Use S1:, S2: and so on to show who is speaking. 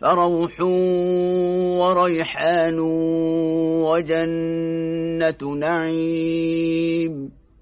S1: فروح وريحان وجنة نعيم.